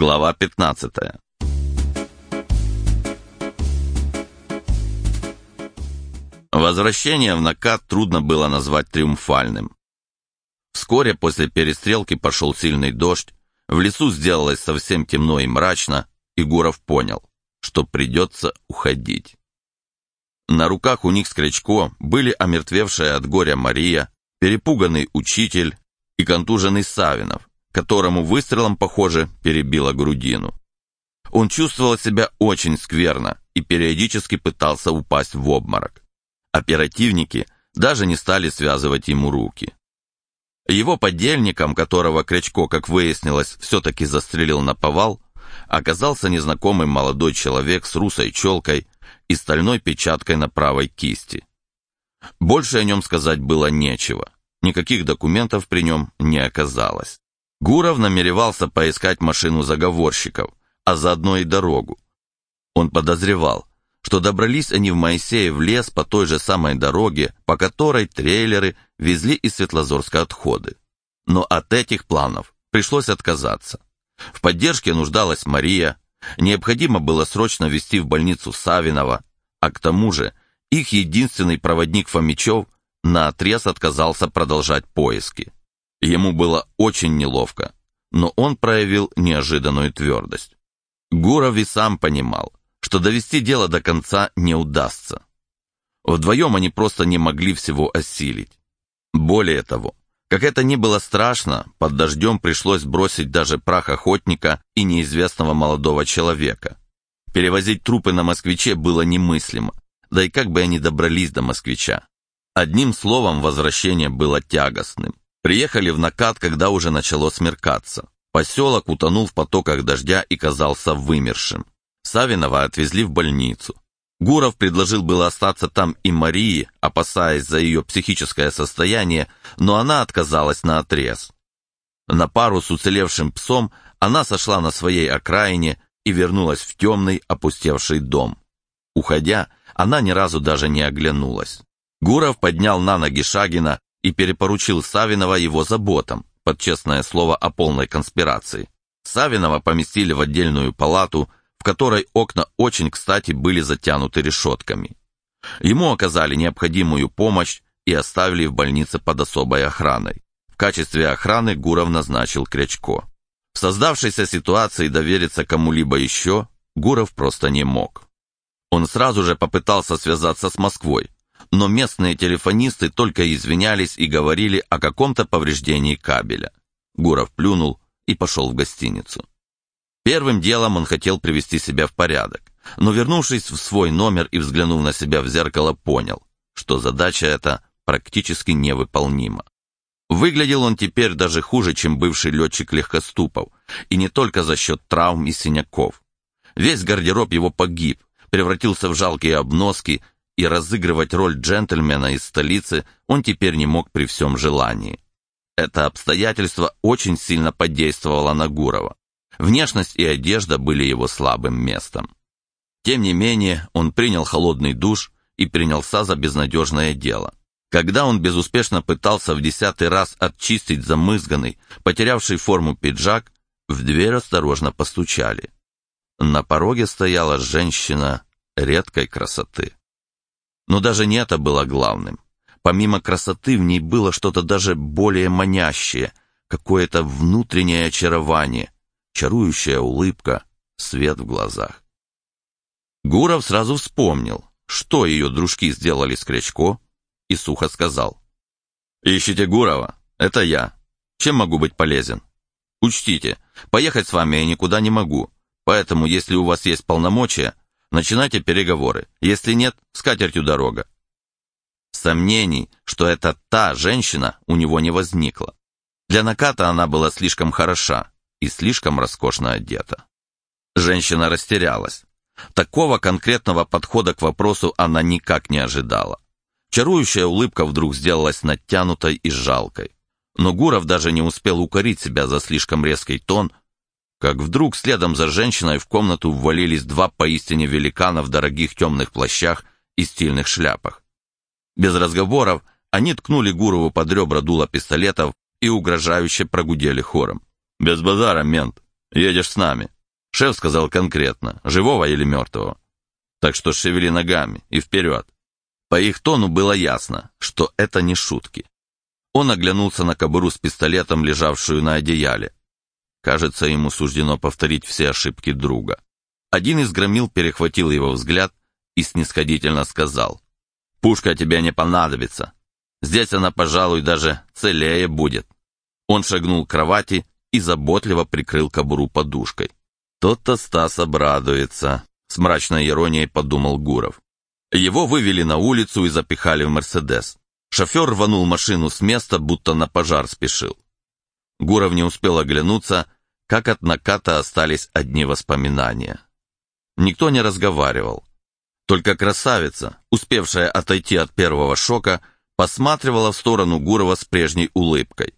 Глава 15 Возвращение в накат трудно было назвать триумфальным. Вскоре после перестрелки пошел сильный дождь, в лесу сделалось совсем темно и мрачно, и Гуров понял, что придется уходить. На руках у них с Крячко были омертвевшая от горя Мария, перепуганный учитель и контуженный Савинов, которому выстрелом, похоже, перебило грудину. Он чувствовал себя очень скверно и периодически пытался упасть в обморок. Оперативники даже не стали связывать ему руки. Его подельником, которого Крячко, как выяснилось, все-таки застрелил на повал, оказался незнакомый молодой человек с русой челкой и стальной печаткой на правой кисти. Больше о нем сказать было нечего. Никаких документов при нем не оказалось. Гуров намеревался поискать машину заговорщиков, а заодно и дорогу. Он подозревал, что добрались они в Моисеев лес по той же самой дороге, по которой трейлеры везли из Светлозорска отходы. Но от этих планов пришлось отказаться. В поддержке нуждалась Мария, необходимо было срочно везти в больницу Савинова, а к тому же их единственный проводник Фомичев наотрез отказался продолжать поиски. Ему было очень неловко, но он проявил неожиданную твердость. Гуров и сам понимал, что довести дело до конца не удастся. Вдвоем они просто не могли всего осилить. Более того, как это ни было страшно, под дождем пришлось бросить даже прах охотника и неизвестного молодого человека. Перевозить трупы на москвиче было немыслимо, да и как бы они добрались до москвича. Одним словом, возвращение было тягостным. Приехали в накат, когда уже начало смеркаться. Поселок утонул в потоках дождя и казался вымершим. Савинова отвезли в больницу. Гуров предложил было остаться там и Марии, опасаясь за ее психическое состояние, но она отказалась на отрез. На пару с уцелевшим псом она сошла на своей окраине и вернулась в темный, опустевший дом. Уходя, она ни разу даже не оглянулась. Гуров поднял на ноги Шагина и перепоручил Савинова его заботам, под честное слово о полной конспирации. Савинова поместили в отдельную палату, в которой окна очень кстати были затянуты решетками. Ему оказали необходимую помощь и оставили в больнице под особой охраной. В качестве охраны Гуров назначил Крячко. В создавшейся ситуации довериться кому-либо еще Гуров просто не мог. Он сразу же попытался связаться с Москвой, но местные телефонисты только извинялись и говорили о каком-то повреждении кабеля. Гуров плюнул и пошел в гостиницу. Первым делом он хотел привести себя в порядок, но вернувшись в свой номер и взглянув на себя в зеркало, понял, что задача эта практически невыполнима. Выглядел он теперь даже хуже, чем бывший летчик легкоступов, и не только за счет травм и синяков. Весь гардероб его погиб, превратился в жалкие обноски, и разыгрывать роль джентльмена из столицы он теперь не мог при всем желании. Это обстоятельство очень сильно подействовало на Гурова. Внешность и одежда были его слабым местом. Тем не менее, он принял холодный душ и принялся за безнадежное дело. Когда он безуспешно пытался в десятый раз отчистить замызганный, потерявший форму пиджак, в дверь осторожно постучали. На пороге стояла женщина редкой красоты. Но даже не это было главным. Помимо красоты в ней было что-то даже более манящее, какое-то внутреннее очарование, чарующая улыбка, свет в глазах. Гуров сразу вспомнил, что ее дружки сделали с Крячко, и сухо сказал. «Ищите Гурова? Это я. Чем могу быть полезен? Учтите, поехать с вами я никуда не могу, поэтому, если у вас есть полномочия, Начинайте переговоры. Если нет, с катертью дорога. Сомнений, что это та женщина, у него не возникло. Для наката она была слишком хороша и слишком роскошно одета. Женщина растерялась. Такого конкретного подхода к вопросу она никак не ожидала. Чарующая улыбка вдруг сделалась натянутой и жалкой. Но Гуров даже не успел укорить себя за слишком резкий тон, как вдруг следом за женщиной в комнату ввалились два поистине великана в дорогих темных плащах и стильных шляпах. Без разговоров они ткнули Гурову под ребра дула пистолетов и угрожающе прогудели хором. «Без базара, мент! Едешь с нами. Шеф сказал конкретно, живого или мертвого. Так что шевели ногами и вперед. По их тону было ясно, что это не шутки. Он оглянулся на кобуру с пистолетом, лежавшую на одеяле. Кажется, ему суждено повторить все ошибки друга. Один из громил перехватил его взгляд и снисходительно сказал, «Пушка тебе не понадобится. Здесь она, пожалуй, даже целее будет». Он шагнул к кровати и заботливо прикрыл кобуру подушкой. «Тот-то Стас обрадуется», — с мрачной иронией подумал Гуров. Его вывели на улицу и запихали в «Мерседес». Шофер рванул машину с места, будто на пожар спешил. Гуров не успел оглянуться, как от наката остались одни воспоминания. Никто не разговаривал. Только красавица, успевшая отойти от первого шока, посматривала в сторону Гурова с прежней улыбкой.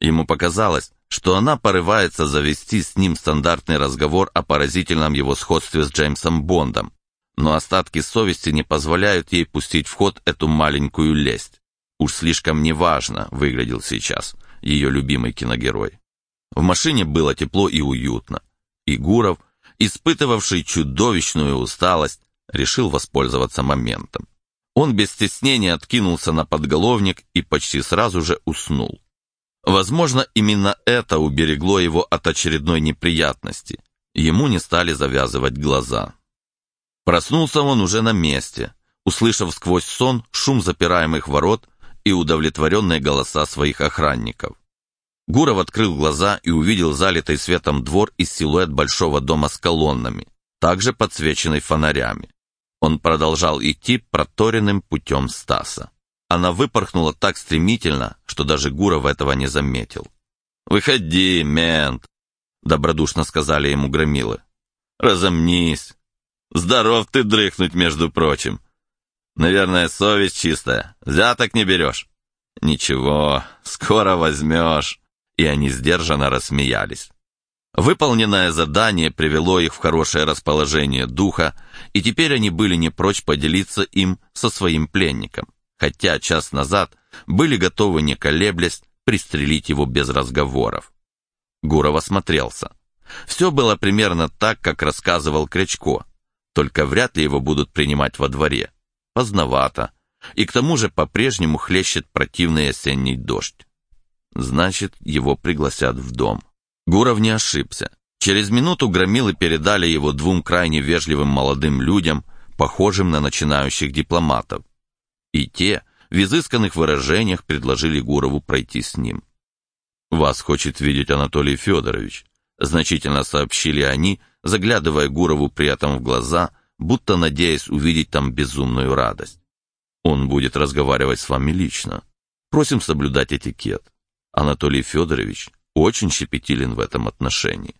Ему показалось, что она порывается завести с ним стандартный разговор о поразительном его сходстве с Джеймсом Бондом, но остатки совести не позволяют ей пустить в ход эту маленькую лесть. Уж слишком неважно выглядел сейчас ее любимый киногерой. В машине было тепло и уютно, и Гуров, испытывавший чудовищную усталость, решил воспользоваться моментом. Он без стеснения откинулся на подголовник и почти сразу же уснул. Возможно, именно это уберегло его от очередной неприятности. Ему не стали завязывать глаза. Проснулся он уже на месте, услышав сквозь сон шум запираемых ворот и удовлетворенные голоса своих охранников. Гуров открыл глаза и увидел залитый светом двор из силуэт большого дома с колоннами, также подсвеченный фонарями. Он продолжал идти проторенным путем Стаса. Она выпорхнула так стремительно, что даже Гуров этого не заметил. «Выходи, мент!» — добродушно сказали ему громилы. «Разомнись! Здоров ты дрыхнуть, между прочим! Наверное, совесть чистая, взяток не берешь?» «Ничего, скоро возьмешь!» И они сдержанно рассмеялись. Выполненное задание привело их в хорошее расположение духа, и теперь они были не прочь поделиться им со своим пленником хотя час назад были готовы, не колеблясь, пристрелить его без разговоров. Гуров осмотрелся. Все было примерно так, как рассказывал Крячко, только вряд ли его будут принимать во дворе. Поздновато. И к тому же по-прежнему хлещет противный осенний дождь. Значит, его пригласят в дом. Гуров не ошибся. Через минуту громилы передали его двум крайне вежливым молодым людям, похожим на начинающих дипломатов, и те в изысканных выражениях предложили Гурову пройти с ним. «Вас хочет видеть Анатолий Федорович», значительно сообщили они, заглядывая Гурову при этом в глаза, будто надеясь увидеть там безумную радость. «Он будет разговаривать с вами лично. Просим соблюдать этикет. Анатолий Федорович очень щепетилен в этом отношении».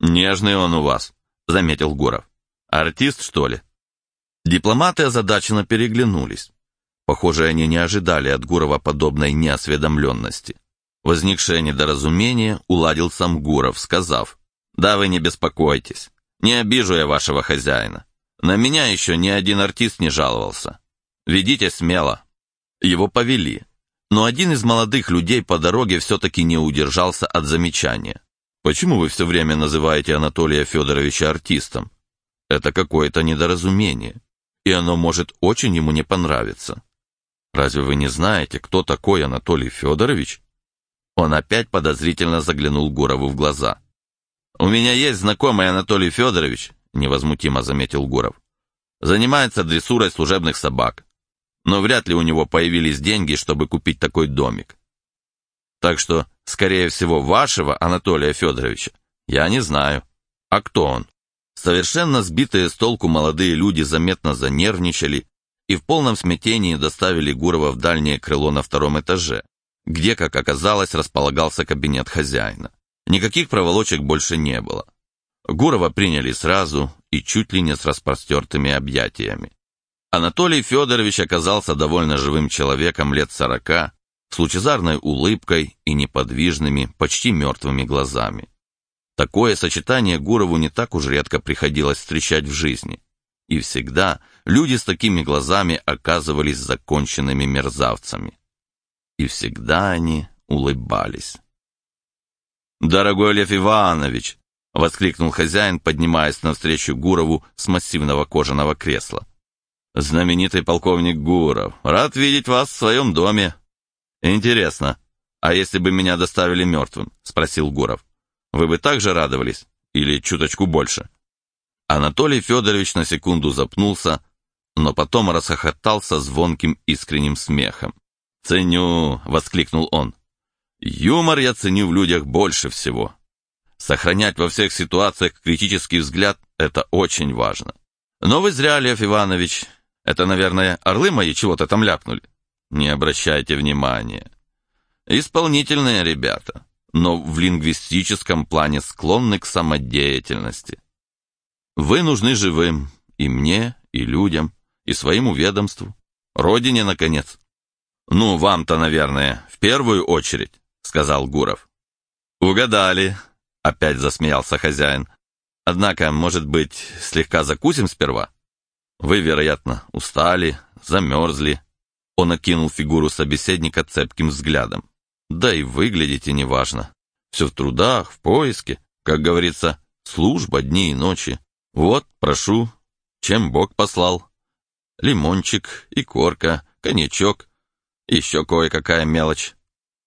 «Нежный он у вас», — заметил Гуров. «Артист, что ли?» Дипломаты озадаченно переглянулись. Похоже, они не ожидали от Гурова подобной неосведомленности. Возникшее недоразумение уладил сам Гуров, сказав, «Да вы не беспокойтесь, не обижу я вашего хозяина. На меня еще ни один артист не жаловался. Ведите смело». Его повели, но один из молодых людей по дороге все-таки не удержался от замечания. «Почему вы все время называете Анатолия Федоровича артистом? Это какое-то недоразумение, и оно может очень ему не понравиться». Разве вы не знаете, кто такой Анатолий Федорович?» Он опять подозрительно заглянул Гурову в глаза. «У меня есть знакомый Анатолий Федорович», — невозмутимо заметил Гуров. «Занимается дрессурой служебных собак. Но вряд ли у него появились деньги, чтобы купить такой домик. Так что, скорее всего, вашего Анатолия Федоровича я не знаю. А кто он?» Совершенно сбитые с толку молодые люди заметно занервничали и в полном смятении доставили Гурова в дальнее крыло на втором этаже, где, как оказалось, располагался кабинет хозяина. Никаких проволочек больше не было. Гурова приняли сразу и чуть ли не с распростертыми объятиями. Анатолий Федорович оказался довольно живым человеком лет сорока, с лучезарной улыбкой и неподвижными, почти мертвыми глазами. Такое сочетание Гурову не так уж редко приходилось встречать в жизни. И всегда люди с такими глазами оказывались законченными мерзавцами. И всегда они улыбались. «Дорогой Лев Иванович!» — воскликнул хозяин, поднимаясь навстречу Гурову с массивного кожаного кресла. «Знаменитый полковник Гуров, рад видеть вас в своем доме». «Интересно, а если бы меня доставили мертвым?» — спросил Гуров. «Вы бы также радовались? Или чуточку больше?» Анатолий Федорович на секунду запнулся, но потом расхохотался звонким искренним смехом. «Ценю!» — воскликнул он. «Юмор я ценю в людях больше всего. Сохранять во всех ситуациях критический взгляд — это очень важно. Но вы зря, Лев Иванович. Это, наверное, орлы мои чего-то там ляпнули. Не обращайте внимания. Исполнительные ребята, но в лингвистическом плане склонны к самодеятельности. Вы нужны живым, и мне, и людям, и своему ведомству, родине, наконец. Ну, вам-то, наверное, в первую очередь, сказал Гуров. Угадали, опять засмеялся хозяин. Однако, может быть, слегка закусим сперва? Вы, вероятно, устали, замерзли. Он окинул фигуру собеседника цепким взглядом. Да и выглядите неважно. Все в трудах, в поиске. Как говорится, служба дни и ночи. Вот, прошу, чем Бог послал. Лимончик, и корка, коньячок, еще кое-какая мелочь.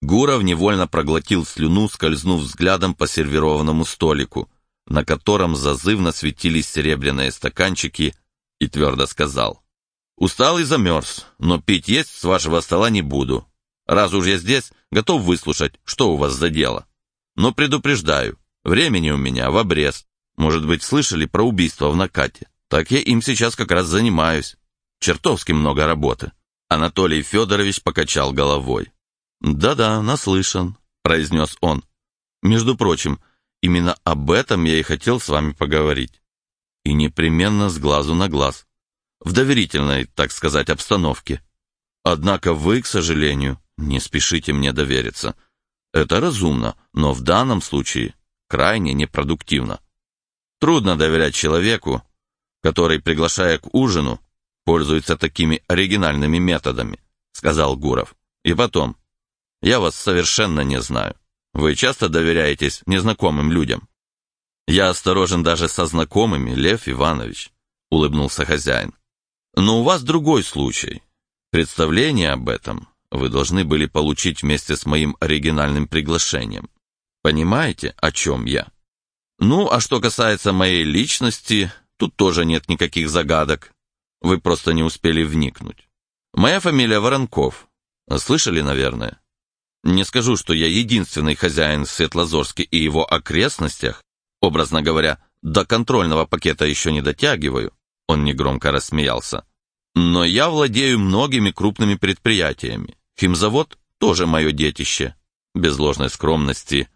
Гуров невольно проглотил слюну, скользнув взглядом по сервированному столику, на котором зазывно светились серебряные стаканчики, и твердо сказал. «Устал и замерз, но пить есть с вашего стола не буду. Раз уж я здесь, готов выслушать, что у вас за дело. Но предупреждаю, времени у меня в обрез. Может быть, слышали про убийство в накате? Так я им сейчас как раз занимаюсь. Чертовски много работы». Анатолий Федорович покачал головой. «Да-да, наслышан», — произнес он. «Между прочим, именно об этом я и хотел с вами поговорить. И непременно с глазу на глаз. В доверительной, так сказать, обстановке. Однако вы, к сожалению, не спешите мне довериться. Это разумно, но в данном случае крайне непродуктивно. Трудно доверять человеку, который, приглашая к ужину, пользуется такими оригинальными методами», — сказал Гуров. «И потом, я вас совершенно не знаю. Вы часто доверяетесь незнакомым людям?» «Я осторожен даже со знакомыми, Лев Иванович», — улыбнулся хозяин. «Но у вас другой случай. Представление об этом вы должны были получить вместе с моим оригинальным приглашением. Понимаете, о чем я? Ну, а что касается моей личности, тут тоже нет никаких загадок. Вы просто не успели вникнуть. Моя фамилия Воронков. Слышали, наверное? Не скажу, что я единственный хозяин Светлозорске и его окрестностях. Образно говоря, до контрольного пакета еще не дотягиваю. Он негромко рассмеялся. Но я владею многими крупными предприятиями. Химзавод тоже мое детище. Без ложной скромности.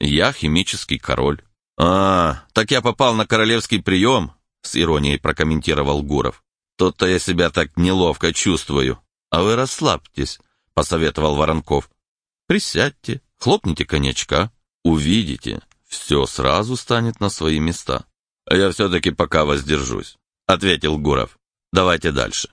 Я химический король. «А, так я попал на королевский прием», — с иронией прокомментировал Гуров. «То-то я себя так неловко чувствую. А вы расслабьтесь», — посоветовал Воронков. «Присядьте, хлопните коньячка, увидите, все сразу станет на свои места». «Я все-таки пока воздержусь», — ответил Гуров. «Давайте дальше».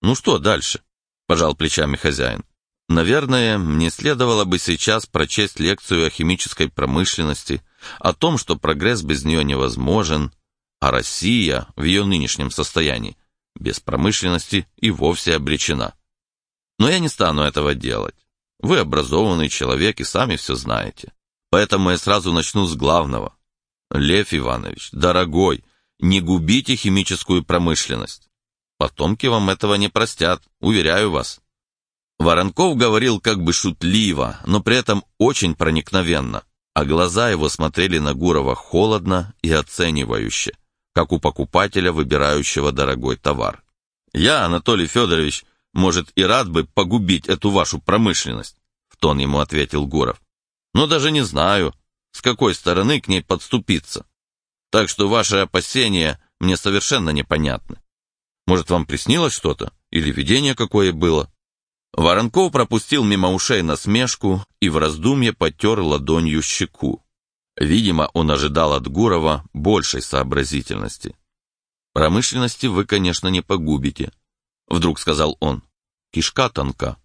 «Ну что дальше?» — пожал плечами хозяин. «Наверное, мне следовало бы сейчас прочесть лекцию о химической промышленности, о том, что прогресс без нее невозможен, а Россия в ее нынешнем состоянии без промышленности и вовсе обречена. Но я не стану этого делать. Вы образованный человек и сами все знаете. Поэтому я сразу начну с главного. Лев Иванович, дорогой, не губите химическую промышленность. Потомки вам этого не простят, уверяю вас. Воронков говорил как бы шутливо, но при этом очень проникновенно, а глаза его смотрели на Гурова холодно и оценивающе как у покупателя, выбирающего дорогой товар. Я, Анатолий Федорович, может, и рад бы погубить эту вашу промышленность, в тон ему ответил Гуров. Но даже не знаю, с какой стороны к ней подступиться. Так что ваши опасения мне совершенно непонятны. Может, вам приснилось что-то? Или видение какое было? Воронков пропустил мимо ушей насмешку и в раздумье потер ладонью щеку. Видимо, он ожидал от Гурова большей сообразительности. «Промышленности вы, конечно, не погубите», — вдруг сказал он. «Кишка тонка.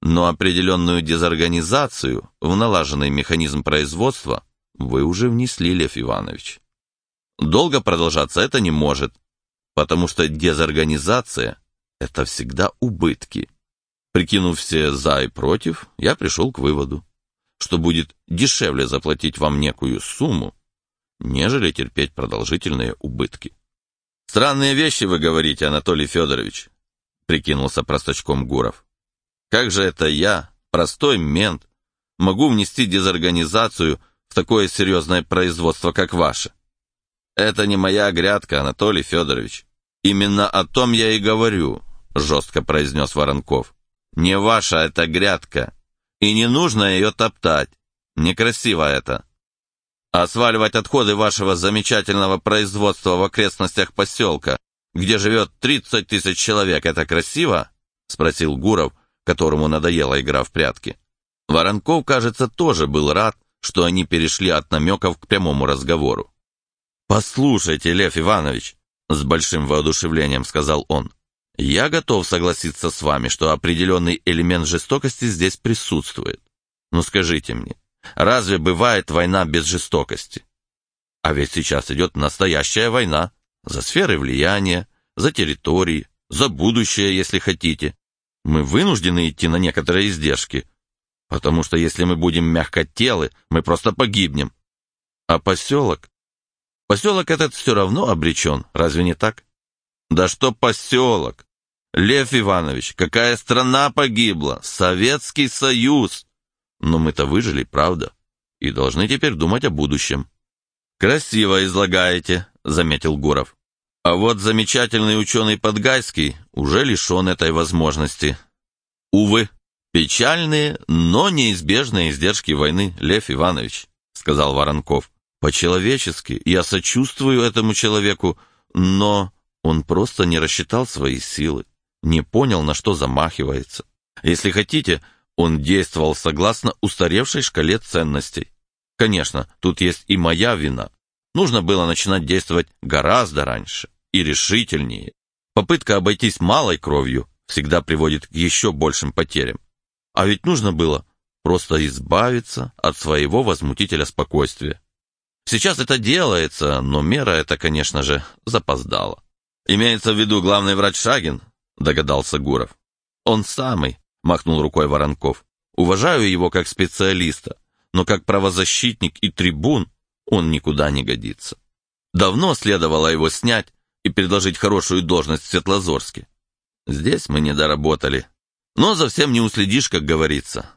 Но определенную дезорганизацию в налаженный механизм производства вы уже внесли, Лев Иванович. Долго продолжаться это не может, потому что дезорганизация — это всегда убытки. Прикинув все «за» и «против», я пришел к выводу, что будет дешевле заплатить вам некую сумму, нежели терпеть продолжительные убытки. «Странные вещи вы говорите, Анатолий Федорович», — прикинулся простачком Гуров. «Как же это я, простой мент, могу внести дезорганизацию в такое серьезное производство, как ваше?» «Это не моя грядка, Анатолий Федорович. Именно о том я и говорю», — жестко произнес Воронков. «Не ваша это грядка, и не нужно ее топтать. Некрасиво это». А сваливать отходы вашего замечательного производства в окрестностях поселка, где живет 30 тысяч человек, это красиво?» — спросил Гуров, которому надоела игра в прятки. Воронков, кажется, тоже был рад, что они перешли от намеков к прямому разговору. «Послушайте, Лев Иванович», — с большим воодушевлением сказал он, «я готов согласиться с вами, что определенный элемент жестокости здесь присутствует. Но скажите мне, Разве бывает война без жестокости? А ведь сейчас идет настоящая война за сферы влияния, за территории, за будущее, если хотите. Мы вынуждены идти на некоторые издержки, потому что если мы будем мягкотелы, мы просто погибнем. А поселок? Поселок этот все равно обречен, разве не так? Да что поселок? Лев Иванович, какая страна погибла? Советский Союз! Но мы-то выжили, правда? И должны теперь думать о будущем. «Красиво излагаете», — заметил Гуров. «А вот замечательный ученый Подгайский уже лишен этой возможности. Увы, печальные, но неизбежные издержки войны, Лев Иванович», — сказал Воронков. «По-человечески я сочувствую этому человеку, но он просто не рассчитал свои силы, не понял, на что замахивается. Если хотите, он действовал согласно устаревшей шкале ценностей. Конечно, тут есть и моя вина. Нужно было начинать действовать гораздо раньше и решительнее. Попытка обойтись малой кровью всегда приводит к еще большим потерям. А ведь нужно было просто избавиться от своего возмутителя спокойствия. Сейчас это делается, но мера эта, конечно же, запоздала. Имеется в виду главный врач Шагин, догадался Гуров. Он самый, — махнул рукой Воронков. «Уважаю его как специалиста, но как правозащитник и трибун он никуда не годится. Давно следовало его снять и предложить хорошую должность в Светлозорске. Здесь мы не доработали. Но совсем не уследишь, как говорится.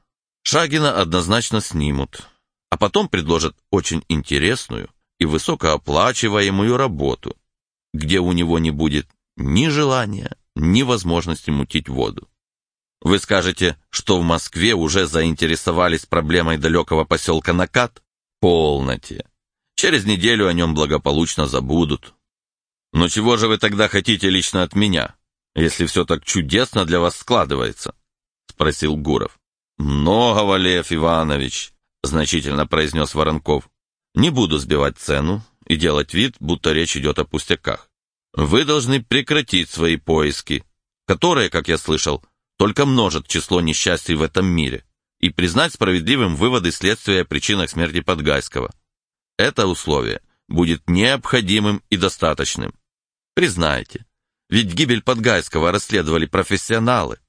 Шагина однозначно снимут, а потом предложат очень интересную и высокооплачиваемую работу, где у него не будет ни желания, ни возможности мутить воду. Вы скажете, что в Москве уже заинтересовались проблемой далекого поселка Накат? Полноте. Через неделю о нем благополучно забудут. Но чего же вы тогда хотите лично от меня, если все так чудесно для вас складывается? Спросил Гуров. Многого, Лев Иванович, значительно произнес Воронков. Не буду сбивать цену и делать вид, будто речь идет о пустяках. Вы должны прекратить свои поиски, которые, как я слышал, только множит число несчастий в этом мире, и признать справедливым выводы следствия о причинах смерти Подгайского. Это условие будет необходимым и достаточным. Признайте, ведь гибель Подгайского расследовали профессионалы.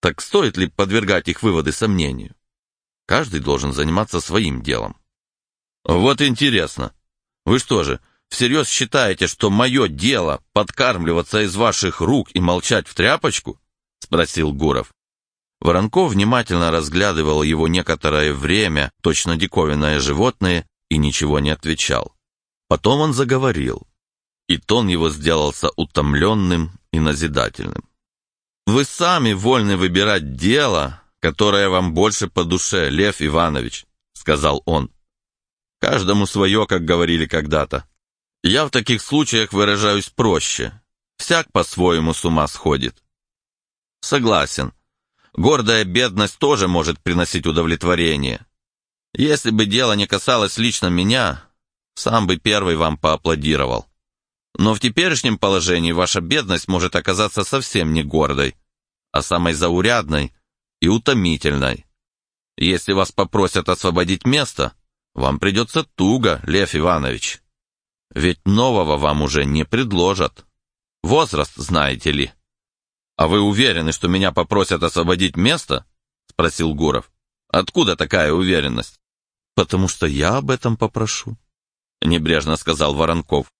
Так стоит ли подвергать их выводы сомнению? Каждый должен заниматься своим делом. Вот интересно, вы что же, всерьез считаете, что мое дело подкармливаться из ваших рук и молчать в тряпочку? — спросил Гуров. Воронков внимательно разглядывал его некоторое время, точно диковинное животное, и ничего не отвечал. Потом он заговорил, и тон его сделался утомленным и назидательным. «Вы сами вольны выбирать дело, которое вам больше по душе, Лев Иванович», — сказал он. «Каждому свое, как говорили когда-то. Я в таких случаях выражаюсь проще. Всяк по-своему с ума сходит. Согласен. Гордая бедность тоже может приносить удовлетворение. Если бы дело не касалось лично меня, сам бы первый вам поаплодировал. Но в теперешнем положении ваша бедность может оказаться совсем не гордой, а самой заурядной и утомительной. Если вас попросят освободить место, вам придется туго, Лев Иванович. Ведь нового вам уже не предложат. Возраст, знаете ли. А вы уверены, что меня попросят освободить место? Спросил Гуров. Откуда такая уверенность? Потому что я об этом попрошу. Небрежно сказал Воронков.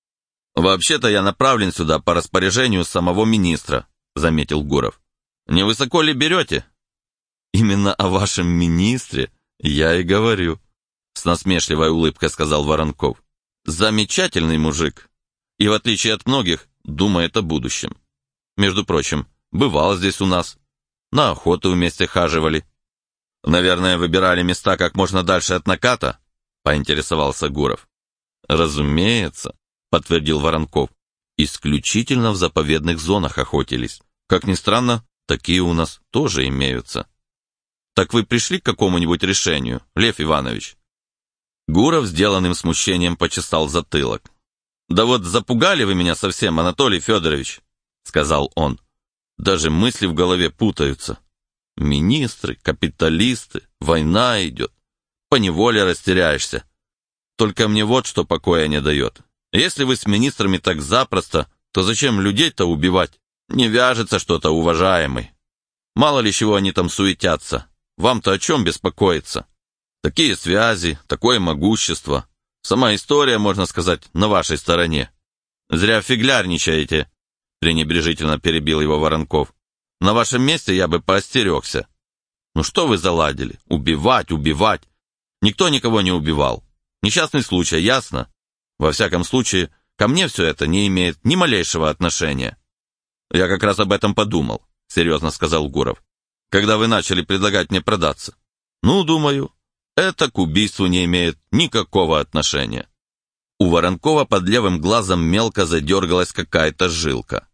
«Вообще-то я направлен сюда по распоряжению самого министра», заметил Гуров. «Не высоко ли берете?» «Именно о вашем министре я и говорю», с насмешливой улыбкой сказал Воронков. «Замечательный мужик. И в отличие от многих, думает о будущем. Между прочим, бывал здесь у нас. На охоту вместе хаживали. Наверное, выбирали места как можно дальше от наката?» поинтересовался Гуров. «Разумеется», — подтвердил Воронков. «Исключительно в заповедных зонах охотились. Как ни странно, такие у нас тоже имеются». «Так вы пришли к какому-нибудь решению, Лев Иванович?» Гуров сделанным смущением почесал затылок. «Да вот запугали вы меня совсем, Анатолий Федорович», — сказал он. «Даже мысли в голове путаются. Министры, капиталисты, война идет. Поневоле растеряешься. Только мне вот что покоя не дает. Если вы с министрами так запросто, то зачем людей-то убивать? Не вяжется что-то, уважаемый. Мало ли чего они там суетятся. Вам-то о чем беспокоиться? Такие связи, такое могущество. Сама история, можно сказать, на вашей стороне. Зря фиглярничаете, пренебрежительно перебил его Воронков. На вашем месте я бы поостерегся. Ну что вы заладили? Убивать, убивать. Никто никого не убивал. Несчастный случай, ясно? Во всяком случае, ко мне все это не имеет ни малейшего отношения. Я как раз об этом подумал, серьезно сказал Гуров, когда вы начали предлагать мне продаться. Ну, думаю, это к убийству не имеет никакого отношения. У Воронкова под левым глазом мелко задергалась какая-то жилка.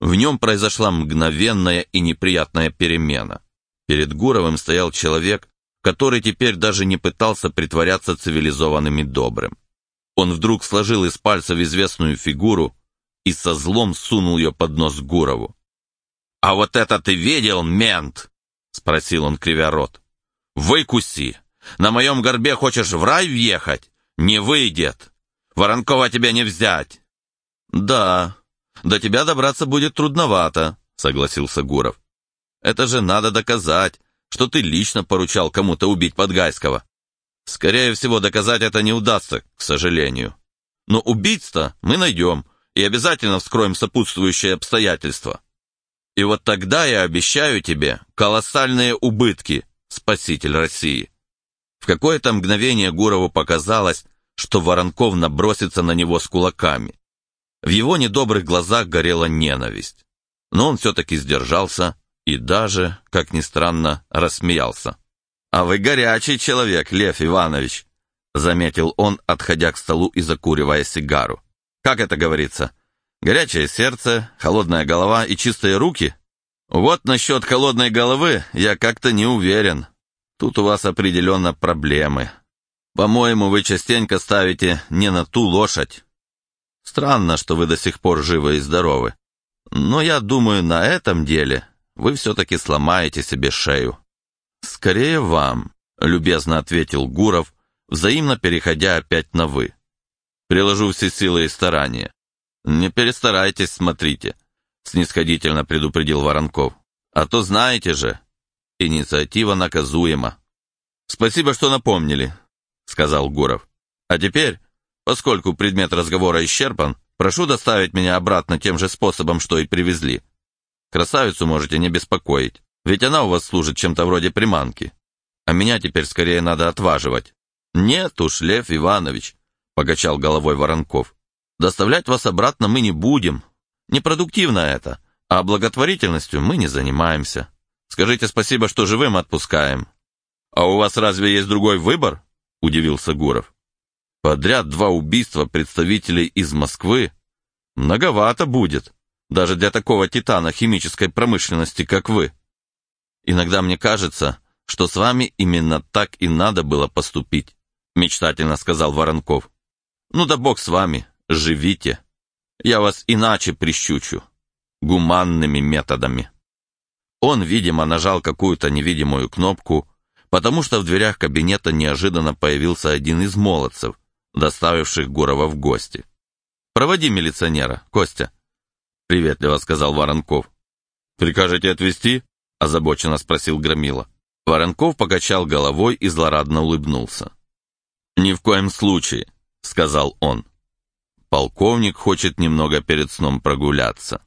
В нем произошла мгновенная и неприятная перемена. Перед Гуровым стоял человек, который теперь даже не пытался притворяться цивилизованным и добрым. Он вдруг сложил из пальцев известную фигуру и со злом сунул ее под нос Гурову. «А вот это ты видел, мент?» — спросил он, кривя рот. «Выкуси! На моем горбе хочешь в рай въехать? Не выйдет! Воронкова тебя не взять!» «Да, до тебя добраться будет трудновато», — согласился Гуров. «Это же надо доказать, что ты лично поручал кому-то убить Подгайского. Скорее всего, доказать это не удастся, к сожалению. Но убийц-то мы найдем и обязательно вскроем сопутствующие обстоятельства. И вот тогда я обещаю тебе колоссальные убытки, спаситель России. В какое-то мгновение Гурову показалось, что Воронков набросится на него с кулаками. В его недобрых глазах горела ненависть. Но он все-таки сдержался и даже, как ни странно, рассмеялся. «А вы горячий человек, Лев Иванович», — заметил он, отходя к столу и закуривая сигару. «Как это говорится? Горячее сердце, холодная голова и чистые руки? Вот насчет холодной головы я как-то не уверен. Тут у вас определенно проблемы. По-моему, вы частенько ставите не на ту лошадь. Странно, что вы до сих пор живы и здоровы. Но я думаю, на этом деле вы все-таки сломаете себе шею». «Скорее вам», — любезно ответил Гуров, взаимно переходя опять на «вы». «Приложу все силы и старания». «Не перестарайтесь, смотрите», — снисходительно предупредил Воронков. «А то знаете же, инициатива наказуема». «Спасибо, что напомнили», — сказал Гуров. «А теперь, поскольку предмет разговора исчерпан, прошу доставить меня обратно тем же способом, что и привезли. Красавицу можете не беспокоить, ведь она у вас служит чем-то вроде приманки. А меня теперь скорее надо отваживать». «Нет уж, Лев Иванович», — покачал головой Воронков. «Доставлять вас обратно мы не будем. Непродуктивно это, а благотворительностью мы не занимаемся. Скажите спасибо, что живым отпускаем». «А у вас разве есть другой выбор?» — удивился Гуров. «Подряд два убийства представителей из Москвы? Многовато будет даже для такого титана химической промышленности, как вы. Иногда мне кажется, что с вами именно так и надо было поступить», мечтательно сказал Воронков. «Ну да бог с вами, живите. Я вас иначе прищучу, гуманными методами». Он, видимо, нажал какую-то невидимую кнопку, потому что в дверях кабинета неожиданно появился один из молодцев, доставивших Гурова в гости. «Проводи милиционера, Костя», — приветливо сказал Воронков. «Прикажете отвезти?» — озабоченно спросил Громила. Воронков покачал головой и злорадно улыбнулся. «Ни в коем случае», — сказал он. «Полковник хочет немного перед сном прогуляться».